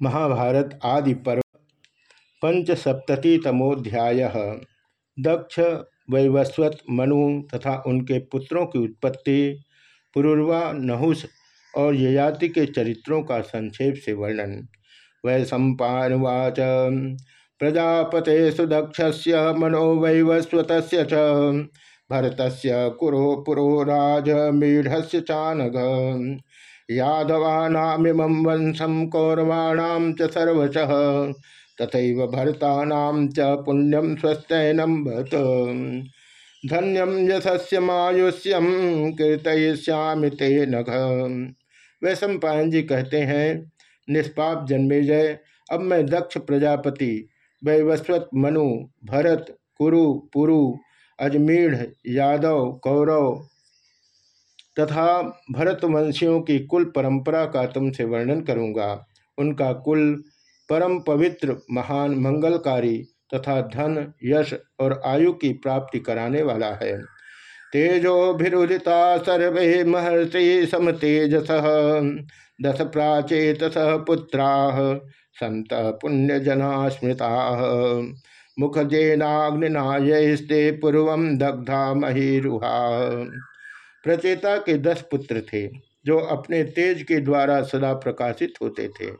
महाभारत आदि पर्व पंचसप्ततितमोध्याय। दक्ष, वैवस्वत, मनु तथा उनके पुत्रों की उत्पत्ति, पुरुर्वा, नहुस और ययाति के चरित्रों का संक्षेप से वर्णन। वै सम्पावाच प्रजापते सुदक्ष मनो वैवस्वत भरत कुरो राज मीढ़ चानग यादवानामिम वंशम कौरवाणाम च सर्वश तथा भरता च पुण्यम स्वस्तनम भत धन्यम यशस्य मायुष्यम कीर्तय्यामि ते नघ। वैश्व पायन जी कहते हैं, निष्पाप जन्मेजय अब मैं दक्ष प्रजापति, वैवस्वत मनु, भरत, कुरु, पुरु, अजमीढ़, यादव, कौरव तथा भरतवंशियों की कुल परंपरा का तुमसे वर्णन करूँगा। उनका कुल परम पवित्र महान, मंगलकारी तथा धन, यश और आयु की प्राप्ति कराने वाला है। तेजोभिरुदिता सर्वे महर्षि समतेजस दस प्राचेत पुत्रा, संत पुण्यजना स्मृता। मुखजेनाग्निनायस्ते पूर्व दग्धा महीरुहा। प्रचेता के दस पुत्र थे, जो अपने तेज के द्वारा सदा प्रकाशित होते थे।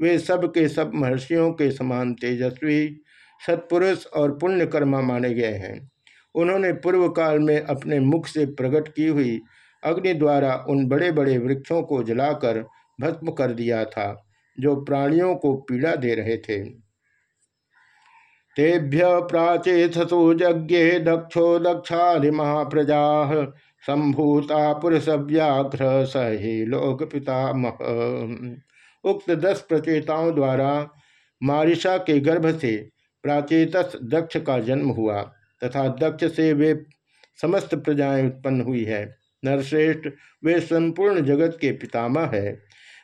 वे सब के सब महर्षियों के समान तेजस्वी, सत्पुरुष और पुण्यकर्मा माने गए हैं। उन्होंने पूर्व काल में अपने मुख से प्रकट की हुई अग्नि द्वारा उन बड़े बड़े वृक्षों को जलाकर भस्म कर दिया था, जो प्राणियों को पीड़ा दे रहे थे। तेभ्य प्राचेतसो यज्ञे दक्षो दक्षाधि महाप्रजा संभूता पुरुष व्याघ्र सही लोक पितामह उक्त दस प्रचेताओं द्वारा मारिशा के गर्भ से प्राचेतस दक्ष का जन्म हुआ, तथा दक्ष से वे समस्त प्रजाएँ उत्पन्न हुई है। नरश्रेष्ठ, वे संपूर्ण जगत के पितामह है।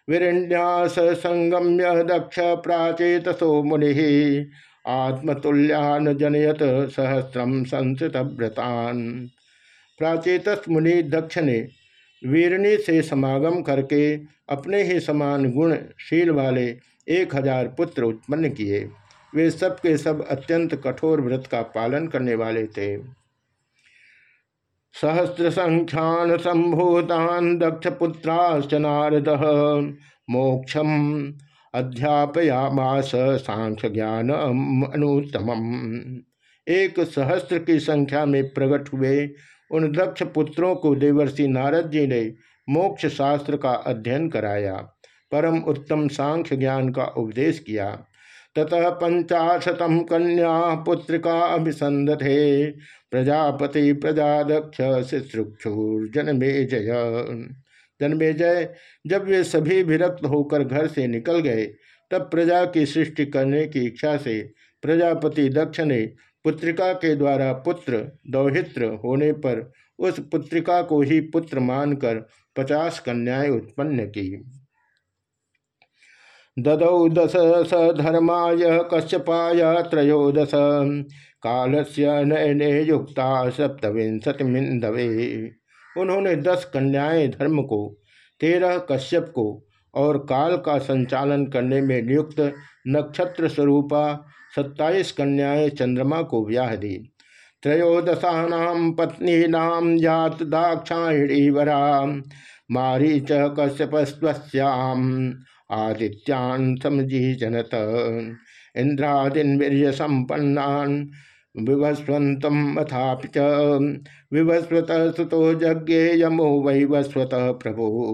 विरण्यास संगम्य दक्ष प्राचेतसो मुनि आत्मतुल्यान जनयत सहस्रम संसित व्रतान प्राचेतस मुनि दक्ष ने वीरणी से समागम करके अपने ही समान गुण शील वाले एक हज़ार पुत्र उत्पन्न किए। वे सब के सब अत्यंत कठोर व्रत का पालन करने वाले थे। सहस्र संख्यान संभूतान दक्ष पुत्राश्च नारद मोक्षम अध्यापयामास सांख्य ज्ञान अनुत्तम एक सहस्त्र की संख्या में प्रकट हुए उन दक्ष पुत्रों को देवर्षि नारद जी ने मोक्ष शास्त्र का अध्ययन कराया, परम उत्तम सांख्य ज्ञान का उपदेश किया। ततः पंचाशतम कन्या पुत्रिका अभिसंधे प्रजापति प्रजादक्ष शुश्रूक्षुर जन्मे जय जन्मे जय जब वे सभी विरक्त होकर घर से निकल गए, तब प्रजा की सृष्टि करने की इच्छा से प्रजापति दक्ष ने पुत्रिका के द्वारा पुत्र दौहित्र होने पर उस पुत्रिका को ही पुत्र मानकर पचास कन्याएँ उत्पन्न की। ददौ दश स धर्माय कश्यपाय त्रयोदश। काल से नयने युक्ता सप्तविंशतिमिंदवे उन्होंने दस कन्याएँ धर्म को, तेरह कश्यप को और काल का संचालन करने में नियुक्त नक्षत्र स्वरूपा सत्ताईस कन्याएँ चंद्रमा को ब्याह दी। त्रयोदशा पत्नी नाम जात दाक्षायणी वरा मारी च कश्यपस्वश्याम आदित्यान समझी जनत। इंद्रादीन वीर संपन्नान विभस्वंतम अथापि च। विभस्वत सुतो यज्ञ यमो वैवस्वत प्रभु।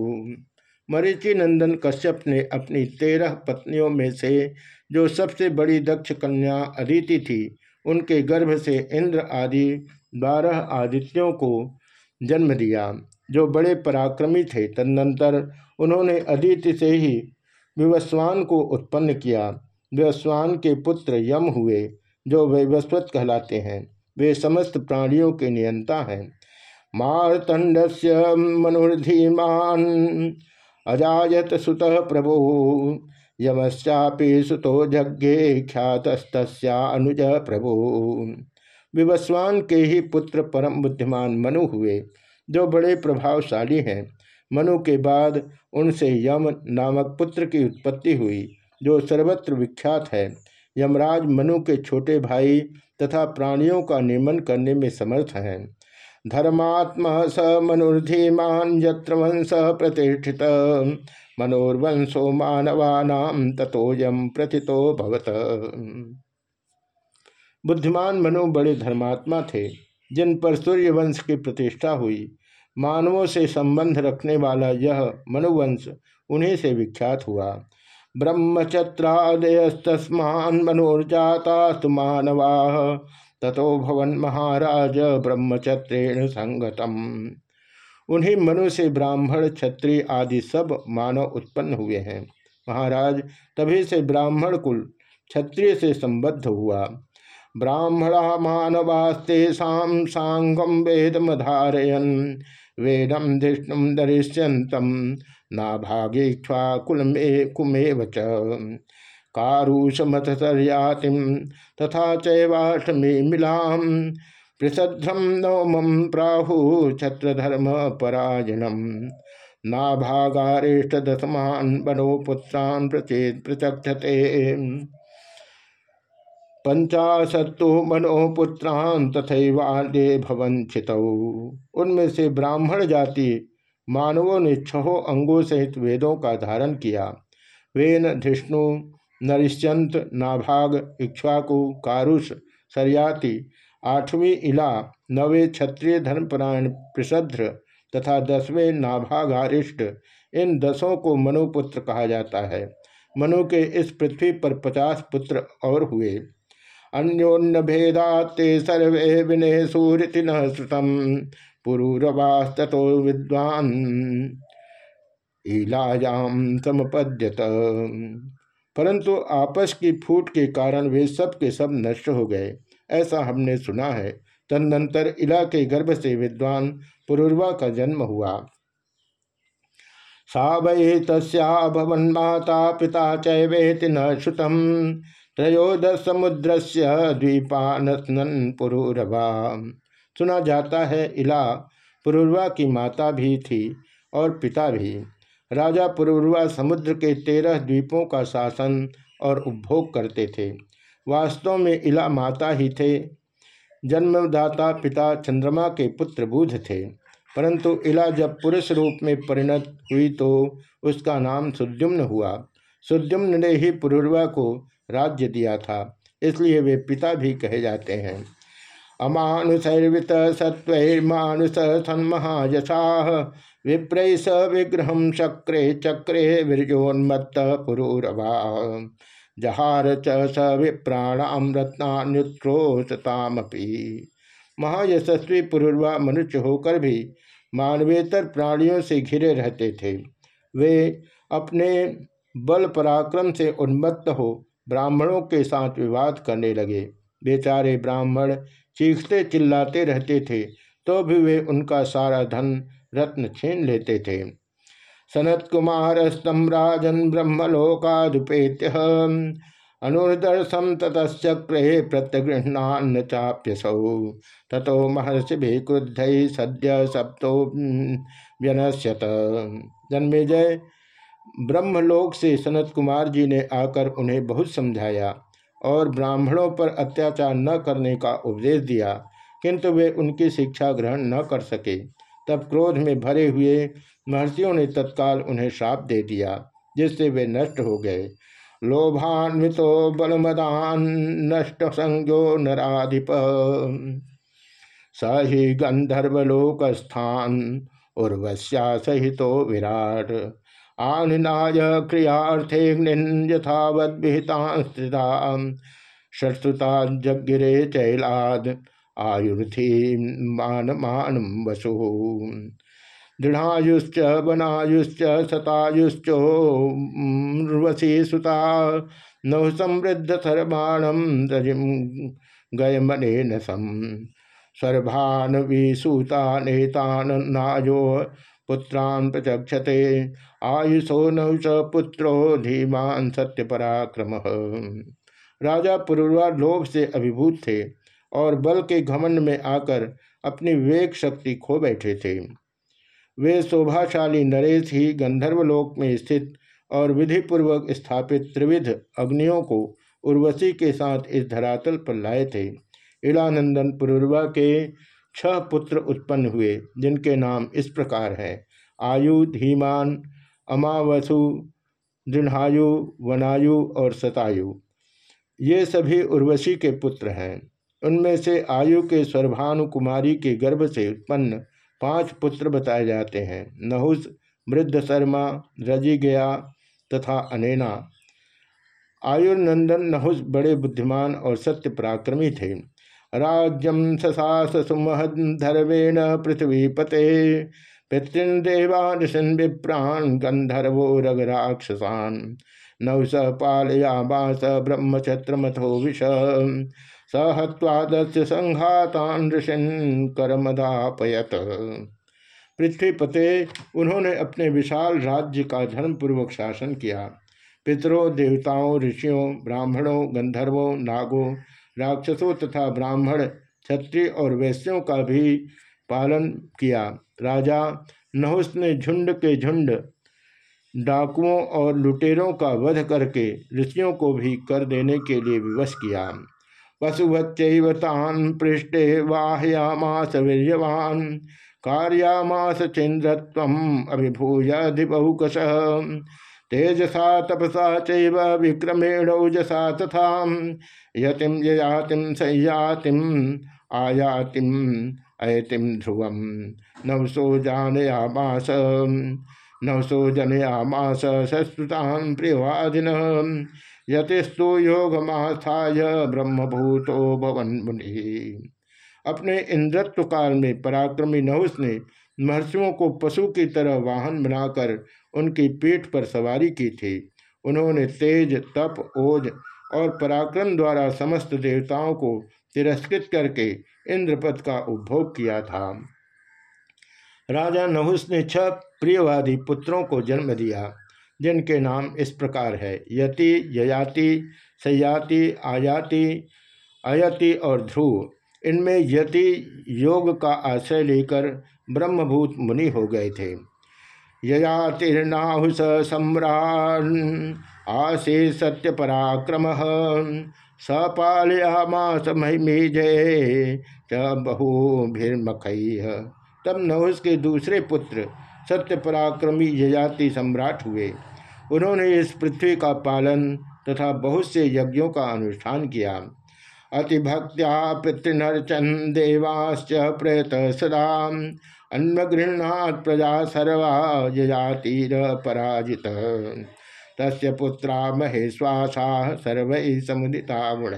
मरीचि नंदन कश्यप ने अपनी तेरह पत्नियों में से जो सबसे बड़ी दक्ष कन्या अदिति थी, उनके गर्भ से इंद्र आदि बारह आदित्यों को जन्म दिया, जो बड़े पराक्रमी थे। तदनंतर उन्होंने अदिति से ही विवस्वान को उत्पन्न किया। विवस्वान के पुत्र यम हुए, जो वैवस्वत कहलाते हैं। वे समस्त प्राणियों के नियंता हैं। मारतंड से मनुर्धीमान अजायत सुत प्रभु। यमश्चापि सुतो जज्ञे अनुज प्रभु। विवस्वान के ही पुत्र परम बुद्धिमान मनु हुए, जो बड़े प्रभावशाली हैं। मनु के बाद उनसे यम नामक पुत्र की उत्पत्ति हुई, जो सर्वत्र विख्यात है। यमराज मनु के छोटे भाई तथा प्राणियों का नियमन करने में समर्थ हैं। धर्मात्मा स मनुर्धीमान यत्र वंश प्रतिष्ठित मनोर्वंशो मानवानाम तथोयम प्रथितो भवत। बुद्धिमान मनु बड़े धर्मात्मा थे, जिन पर सूर्य वंश की प्रतिष्ठा हुई। मानवों से संबंध रखने वाला यह मनुवंश उन्हीं से विख्यात हुआ। ब्रह्मचत्रादयस्तस्मान मनोर्जाता मानवा। तथो भवन महाराज ब्रह्मचत्रेण संगतम। उन्हीं मनु से ब्राह्मण, क्षत्रिय आदि सब मानव उत्पन्न हुए हैं। महाराज, तभी से ब्राह्मण कुल क्षत्रिय से संबद्ध हुआ। ब्राह्मणा मानवास्ते सांगम वेदमधारयन वेदम धिष्णुम दरिष्यंतम नाभागेक्ष्वाकुल में कुमेव च। कारूषमथसर्यातिम तथा चैवाष्टमी मिलाम पृषध्रम नवम प्राहु छत्रधर्म परायणम नाभागारेष्ट दशमान बनो पुत्रान प्रचेत प्रचक्षते। पंचाशत्तु मनोपुत्रान तथैवादे भवन छित उनमें से ब्राह्मण जाति मानवों ने छहों अंगों सहित वेदों का धारण किया। वेन धिष्णु नरिश्चंत नाभाग इक्ष्वाकु कारुष सरयाति। आठवीं इला, नवे क्षत्रिय धर्मपरायण प्रसध्र तथा दसवें नाभागारिष्ट। इन दसों को मनुपुत्र कहा जाता है। मनु के इस पृथ्वी पर पचास पुत्र और हुए। अन्योन्न भेदा ते सर्वे विनय सूर्य न श्रुतम पुरूरवास्तो विद्वान। इलायाम समपद्यत। परंतु आपस की फूट के कारण वे सब के सब नष्ट हो गए। ऐसा हमने सुना है। तदनंतर इला के गर्भ से विद्वान पुरुर्वा का जन्म हुआ। सा वै तस्भवन माता पिता चैवेति न श्रुतम। त्रयोदश समुद्र से द्वीपानन पुरुरवा। सुना जाता है इला पुरुर्वा की माता भी थी और पिता भी। राजा पुरुर्वा समुद्र के तेरह द्वीपों का शासन और उपभोग करते थे। वास्तव में इला माता ही थे। जन्मदाता पिता चंद्रमा के पुत्र बुध थे। परंतु इला जब पुरुष रूप में परिणत हुई तो उसका नाम सुद्युम्न हुआ। सुद्युम्न ने ही पुरुर्वा को राज्य दिया था। इसलिए वे पिता भी कहे जाते हैं। अमानुषैर्वित सत्वैर्मानुष सन्महायशा विप्रै स विग्रह चक्रे चक्रे वीरजोन्मत्त पुरूरवा। जहार च स विप्राणाम रत्नान्युत्रोषतामपि महायशस्वी पुरुर्वा मनुष्य होकर भी मानवेतर प्राणियों से घिरे रहते थे। वे अपने बल पराक्रम से उन्मत्त हो ब्राह्मणों के साथ विवाद करने लगे। बेचारे ब्राह्मण चीखते चिल्लाते रहते थे तो भी वे उनका सारा धन रत्न छीन लेते थे। सनत कुमार स्तम राजन ब्रह्मलोकादुपेत्य अनुदर्शम ततश्चक्रे प्रत्यगृहणान्न चाप्यसौ ततो महर्षि भी क्रुद्ध सद्य सप्तो व्यनश्यत। जन्मेजय ब्रह्मलोक से सनत कुमार जी ने आकर उन्हें बहुत समझाया और ब्राह्मणों पर अत्याचार न करने का उपदेश दिया, किंतु वे उनकी शिक्षा ग्रहण न कर सके। तब क्रोध में भरे हुए महर्षियों ने तत्काल उन्हें श्राप दे दिया, जिससे वे नष्ट हो गए। लोभान्वितो बलमदान नष्ट संज्ञो नराधिप। स ही गंधर्वलोक स्थान उर्वश्या सहितो विराट। आनिनाय क्रियार्थे यथावत विहिता शत्रुता जगिरे चैलाद। आयुर्थी मान मान वसु। दृढ़ायुश्च, वनायुश्च शतायुश्चोर्वशी सुता, नौ समृद्ध सर्वाणम रजिम गयमने नसम सर्भान विसूता नेतान नायो पुत्रान प्रचक्षते, आयुषो नौ च पुत्रो धीमान सत्य पराक्रम राजा पुरुर्वा लोभ से अभिभूत थे। और बल के घमंड में आकर अपनी विवेक शक्ति खो बैठे थे। वे शोभाशाली नरेश ही गंधर्वलोक में स्थित और विधिपूर्वक स्थापित त्रिविध अग्नियों को उर्वशी के साथ इस धरातल पर लाए थे। इलानंदन पूर्वा के छह पुत्र उत्पन्न हुए, जिनके नाम इस प्रकार हैं। आयु, धीमान, अमावसु, दृढ़ायु, वनायु और सतायु। ये सभी उर्वशी के पुत्र हैं। उनमें से आयु के सर्भानु कुमारी के गर्भ से उत्पन्न पाँच पुत्र बताए जाते हैं। नहुस मृद्ध शर्मा रज़ी गया तथा अनेना। आयुर्नंदन नहुस बड़े बुद्धिमान और सत्य पराक्रमी थे। राज्यम ससास सुमहद धर्वेण पृथ्वीपते पितृन देवानिशन विप्राण गंधर्वो रगराक्षसान नव स पालयामास ब्रह्मक्षत्रमथो विष। सहत्वादस्य संघातान ऋषिन करमदापयत। पृथ्वीपते, उन्होंने अपने विशाल राज्य का धर्मपूर्वक शासन किया। पितरों, देवताओं, ऋषियों, ब्राह्मणों, गंधर्वों, नागों, राक्षसों तथा ब्राह्मण, क्षत्रिय और वैश्यों का भी पालन किया। राजा नहुस ने झुंड के झुंड, डाकुओं और लुटेरों का वध करके ऋषियों को भी कर देने के लिए विवश किया। वसुवत्तान पृष्ठे वाहयामास वीर्यवान। कार्यामास चंद्रत्व अभिभूय तेजसा, तपसा चैव विक्रमेण ओजसा तथा। यतिम ययातिम संयातिम आयातिम अयतिम ध्रुवम नवसो जानयामास। नवसो जनयामास सस्तुतान प्रियवादिन। यतिस्तु योगमास्थाय ब्रह्मभूतो भवन मुनि। अपने इंद्रत्व काल में पराक्रमी नहुस ने महर्षियों को पशु की तरह वाहन बनाकर उनकी पीठ पर सवारी की थी। उन्होंने तेज, तप, ओज और पराक्रम द्वारा समस्त देवताओं को तिरस्कृत करके इंद्रपद का उपभोग किया था। राजा नहुस ने छह प्रियवादी पुत्रों को जन्म दिया। जिनके नाम इस प्रकार है। यति, ययाति, सयाति, आयाति अयति और ध्रुव। इनमें यति योग का आश्रय लेकर ब्रह्मभूत मुनि हो गए थे। ययातिर्नाहुस सम्राट आसे सत्य पराक्रम सपालयामास महिमी जय च बहुभिर्मख। तब नहुस के दूसरे पुत्र सत्य पराक्रमी यजाति सम्राट हुए। उन्होंने इस पृथ्वी का पालन तथा बहुत से यज्ञों का अनुष्ठान किया। अतिभक्त्या पितृनर्चन देवाश्च प्रयत सदा। अन्न अन्नगृहणात् प्रजा सर्वा जयातीर पराजित। तस्य पुत्रा महेश्वासा सर्व समुदिता गुण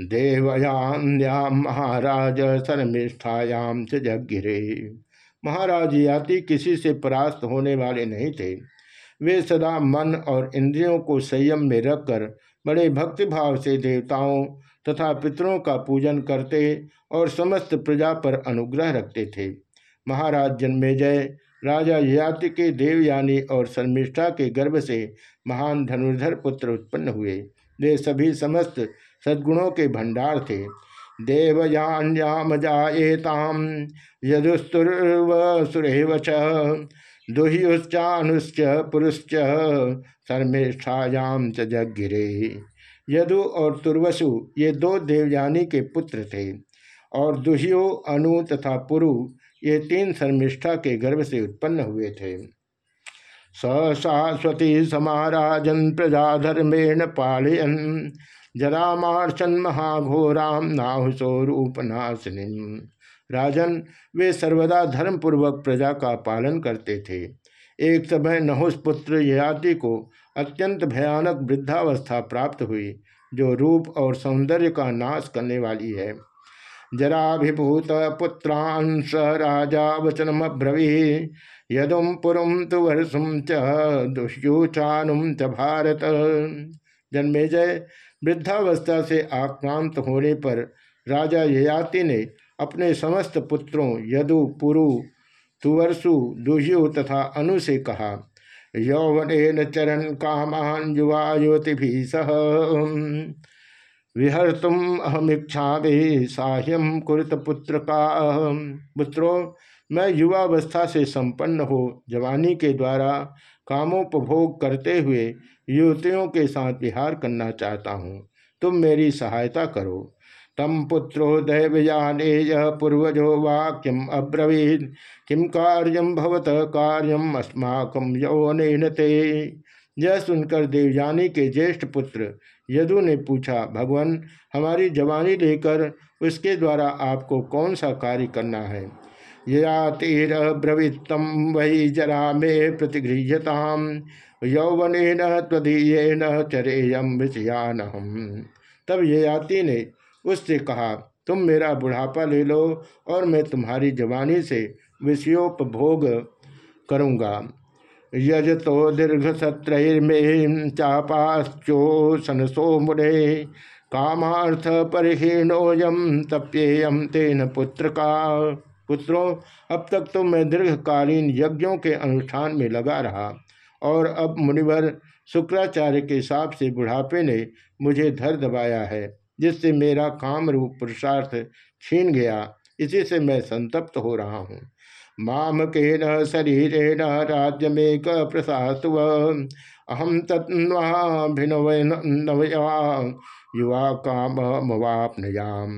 देवयान्याम महाराज शर्मिष्ठायाम च जगिरे महाराज याति किसी से परास्त होने वाले नहीं थे। वे सदा मन और इंद्रियों को संयम में रखकर बड़े भक्तिभाव से देवताओं तथा पितरों का पूजन करते और समस्त प्रजा पर अनुग्रह रखते थे। महाराज जन्मेजय, राजा याति के देवयानी और शर्मिष्ठा के गर्भ से महान धनुर्धर पुत्र उत्पन्न हुए। वे सभी समस्त सद्गुणों के भंडार थे। देवयान्याम जाएताम यदुस्तुर्व सुरेव दुह्युश्चानुश्च पुरुश्च शर्मेष्ठायाम च जगिरे यदु और तुर्वसु ये दो देवयानी के पुत्र थे, और दुह्यो, अनु तथा पुरु ये तीन शर्मिष्ठा के गर्भ से उत्पन्न हुए थे। स शाश्वती समाराजन प्रजाधर्मेण पालयन जरामार्चन महाघोराम नाहुसो रूपनाशिनी राजन, वे सर्वदा धर्मपूर्वक प्रजा का पालन करते थे। एक समय नहुस पुत्र ययाति को अत्यंत भयानक वृद्धावस्था प्राप्त हुई, जो रूप और सौंदर्य का नाश करने वाली है। जराभिभूत पुत्रांश राजा वचनमब्रवी यदुम पुरुम तु वर्षुम च दुष्योचानुम च भारत। जन्मेजय वृद्धावस्था से आक्रांत होने पर राजा ययाति ने अपने समस्त पुत्रों यदु, पुरु, तुवरसु, दुह्यु तथा अनु से कहा यौवन चरण कामान युवा युवति भी सह अहमीक्षा भी साह्यम कुरुत पुत्र का पुत्रों, मैं युवावस्था से संपन्न हो, जवानी के द्वारा कामोपभोग करते हुए युवतियों के साथ विहार करना चाहता हूँ। तुम मेरी सहायता करो। तम पुत्रो दैवयानेय पूर्वजो वाक्यम अब्रवीद किम कार्यम भवत? कार्यम अस्माकम यौन ते। यह सुनकर देवयानी के ज्येष्ठ पुत्र यदु ने पूछा, भगवान, हमारी जवानी लेकर उसके द्वारा आपको कौन सा कार्य करना है? यतीर ब्रवीतम वही जरा में प्रतिगृह्यताम। यौवन त्वदीयन चरेयम विषयान तब ययाति ने उससे कहा, तुम मेरा बुढ़ापा ले लो और मैं तुम्हारी जवानी से विषयोपभोग करूँगा। यज तो दीर्घ सत्रैर्मे चापाश्चो सनसो मुड़े कामार्थ परिहीणोयम तप्येयम तेन पुत्र का पुत्रों, अब तक तो मैं दीर्घकालीन यज्ञों के अनुष्ठान में लगा रहा। और अब मुनिवर शुक्राचार्य के हिसाब से बुढ़ापे ने मुझे धर दबाया है, जिससे मेरा काम रूप पुरुषार्थ छीन गया। इसी से मैं संतप्त हो रहा हूँ। माम के न शरीरेण राज्य में प्रसास्तु अहम तत्नवाभिनवया युवा काम मवापनयाम।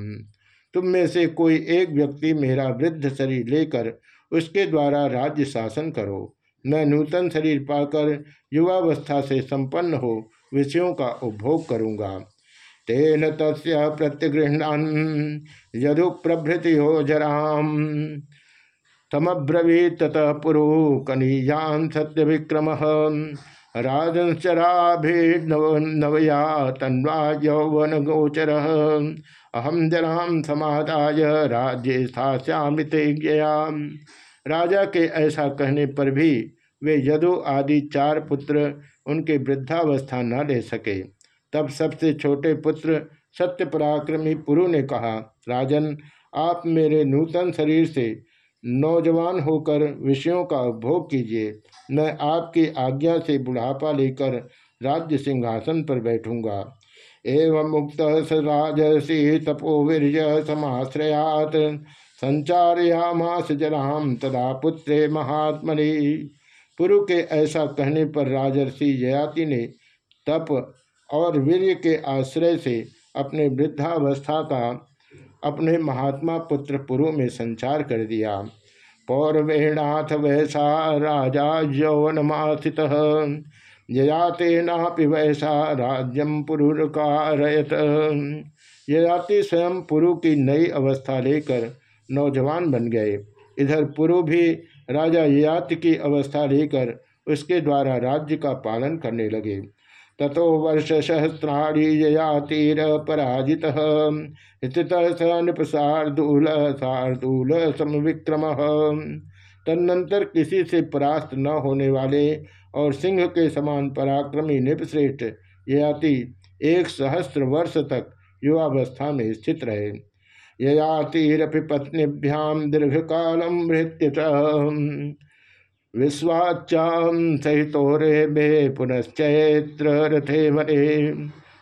तुम में से कोई एक व्यक्ति मेरा वृद्ध शरीर लेकर उसके द्वारा राज्य शासन करो। मैं नूतन शरीर पाकर युवावस्था से संपन्न हो, विषयों का उपभोग करूँगा। तेन तस् प्रत्यगृहण यदु प्रभृति हो जराम। तमब्रवी ततः पुरु कनीयान सत्य विक्रम राजंचराभिनवया तन्वा यौवन गोचर अहम जराम समाधाय राज्य स्थाश्यामित राजा के ऐसा कहने पर भी वे यदु आदि चार पुत्र उनके वृद्धावस्था न ले सके। तब सबसे छोटे पुत्र सत्य पराक्रमी पुरु ने कहा, राजन, आप मेरे नूतन शरीर से नौजवान होकर विषयों का उपभोग कीजिए। मैं आपकी आज्ञा से बुढ़ापा लेकर राज्य सिंहासन पर बैठूँगा। एवं मुक्त स राजसी तपोवीर समाश्रयात। संचारयामास जराम तदा पुत्रे महात्मनि। पुरु के ऐसा कहने पर राजर्षि जयाति ने तप और वीर्य के आश्रय से अपने वृद्धावस्था का अपने महात्मा पुत्र पुरु में संचार कर दिया। पौरवेणाथ वैसा राजा यौवनमाथित ययाते नापि वैसा राज्यम पुरुकारयत ययाति स्वयं पुरु की नई अवस्था लेकर नौजवान बन गए। इधर पूर्व भी राजा ययाति की अवस्था लेकर उसके द्वारा राज्य का पालन करने लगे। तथो वर्ष सहस्राणी ययातिर पराजित। स्थित नृपसार्दूल सार्दूल समविक्रम। तदनंतर किसी से परास्त न होने वाले और सिंह के समान पराक्रमी निपश्रेष्ठ ययाति एक सहस्त्र वर्ष तक युवावस्था में स्थित रहे। ययातिरपि पत्नीभ्याम दीर्घ कालम मृत्य विश्वाचाम पुनश्चैत्र रथे मरे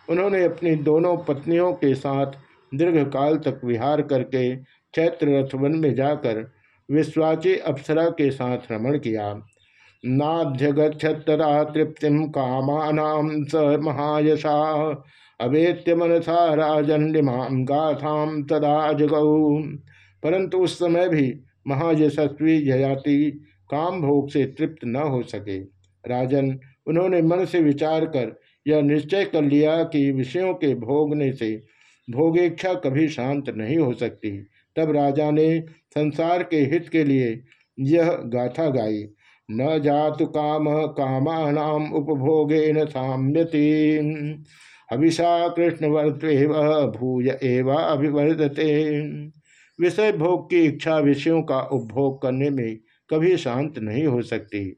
उन्होंने अपनी दोनों पत्नियों के साथ दीर्घ काल तक विहार करके चैत्र रथवन में जाकर विश्वाची अप्सरा के साथ भ्रमण किया। नाध्य गच्छतरा तृप्तिम कामानाम स महायशा। अवेत्य मनसा राजन्यमाम गाथाम तदा जगऊ परंतु उस समय भी महायशस्वी जयाति, काम भोग से तृप्त न हो सके। राजन, उन्होंने मन से विचार कर यह निश्चय कर लिया कि विषयों के भोगने से भोगेच्छा कभी शांत नहीं हो सकती। तब राजा ने संसार के हित के लिए यह गाथा गाई, न जातु काम, कामानाम उपभोगे न साम्यति। हविषा कृष्णवर्त्व भूय एवं अभिवर्धते। विषय भोग की इच्छा विषयों का उपभोग करने में कभी शांत नहीं हो सकती।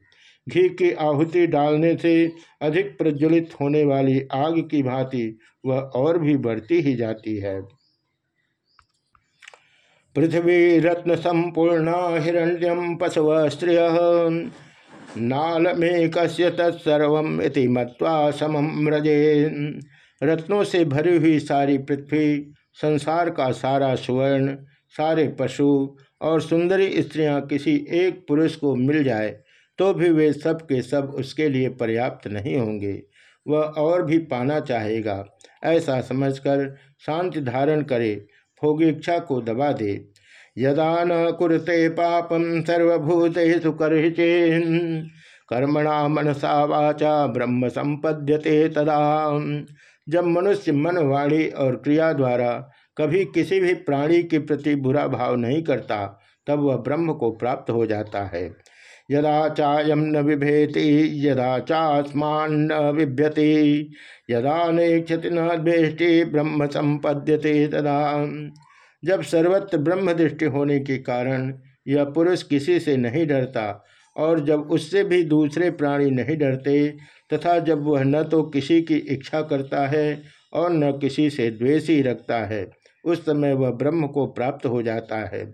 घी की आहुति डालने से अधिक प्रज्वलित होने वाली आग की भांति वह और भी बढ़ती ही जाती है। पृथ्वी रत्न संपूर्ण हिरण्यम पशव स्त्रिय कस्य तत्सर्व मत्वा समम रजे रत्नों से भरी हुई सारी पृथ्वी, संसार का सारा सुवर्ण, सारे पशु और सुंदरी स्त्रियाँ किसी एक पुरुष को मिल जाए तो भी वे सब के सब उसके लिए पर्याप्त नहीं होंगे। वह और भी पाना चाहेगा। ऐसा समझकर शांति धारण करे भोगेच्छा को दबा दे। यदा न कुरते पापम सर्वभूतेषु कर्चे कर्मणा मनसा वाचा, ब्रह्म संपद्यते तदा। जब मनुष्य मन वाणी और क्रिया द्वारा कभी किसी भी प्राणी के प्रति बुरा भाव नहीं करता, तब वह ब्रह्म को प्राप्त हो जाता है। यदा चायम न विभेति यदा चास्मान विभ्यति यदा नेक्षति न द्वेष्टि, ब्रह्म संपद्यते तदा। जब सर्वत्र ब्रह्म दृष्टि होने के कारण यह पुरुष किसी से नहीं डरता और जब उससे भी दूसरे प्राणी नहीं डरते, तथा जब वह न तो किसी की इच्छा करता है और न किसी से द्वेष रखता है, उस समय वह ब्रह्म को प्राप्त हो जाता है।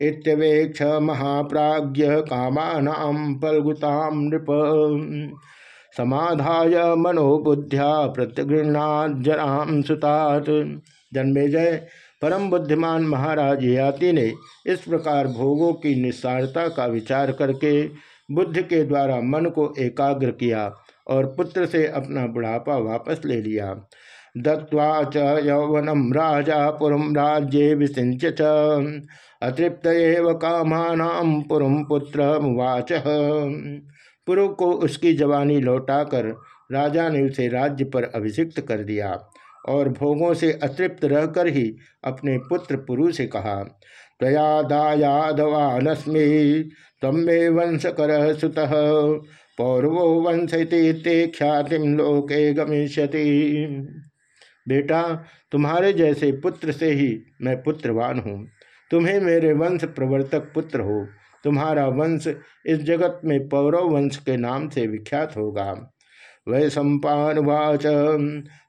इतवेक्ष महाप्राज्य कामानाम फलगुताम नृप। समाधाय मनोबुद्ध्या प्रत्यगृहणाजराम सुतात। जन्मेजय परम बुद्धिमान महाराज याति ने इस प्रकार भोगों की निस्सारता का विचार करके बुद्ध के द्वारा मन को एकाग्र किया और पुत्र से अपना बुढ़ापा वापस ले लिया। दत्वा च यौवनम राजा पुरम राज्ये विसिंच अतृप्त कामानाम पुरम पुत्र मुवाच पुरु को उसकी जवानी लौटाकर राजा ने उसे राज्य पर अभिषिक्त कर दिया। और भोगों से अतृप्त रहकर ही अपने पुत्र पुरु से कहा तया दायादवानस्मी तम मे वंश कर सुत, पौरवो वंश ते ख्यातिम लोके गमिष्यति। बेटा, तुम्हारे जैसे पुत्र से ही मैं पुत्रवान हूँ। तुम्हें मेरे वंश प्रवर्तक पुत्र हो। तुम्हारा वंश इस जगत में पौरव वंश के नाम से विख्यात होगा। वै सम्पावाच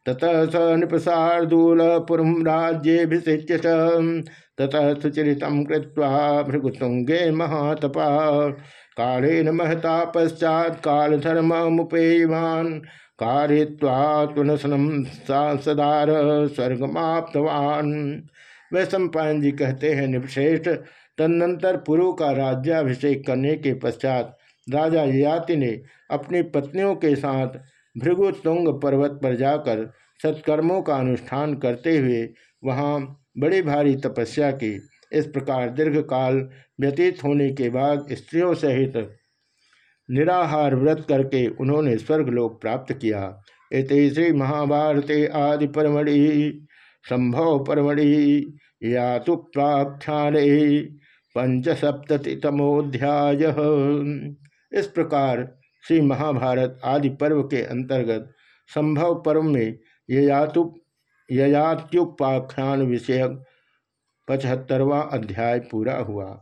ततः स नृपसार्दूल पुरम राज्येभिषिच्य ततः सुचरित कृत्वा भृगुतुंगे महातपा। कालेन महता पश्चात काल धर्म मुपेयवान कार्यवात्मनसनम सदार स्वर्गमाप्तवान। वह सम्पायन जी कहते हैं निपश्रेष्ठ तदनंतर पुरु का राज्याभिषेक करने के पश्चात राजा याति ने अपनी पत्नियों के साथ भृगु तुंग पर्वत पर जाकर सत्कर्मों का अनुष्ठान करते हुए वहाँ बड़ी भारी तपस्या की। इस प्रकार दीर्घ काल व्यतीत होने के बाद स्त्रियों सहित निराहार व्रत करके उन्होंने स्वर्गलोक प्राप्त किया। इत श्री महाभारते आदि परमढ़ि संभव परमढ़ि या तो प्राख्यान पंचसप्ततितमोध्याय इस प्रकार श्री महाभारत आदि पर्व के अंतर्गत संभव पर्व में ययातु ययात्युपाख्यान विषयक पचहत्तरवा अध्याय पूरा हुआ।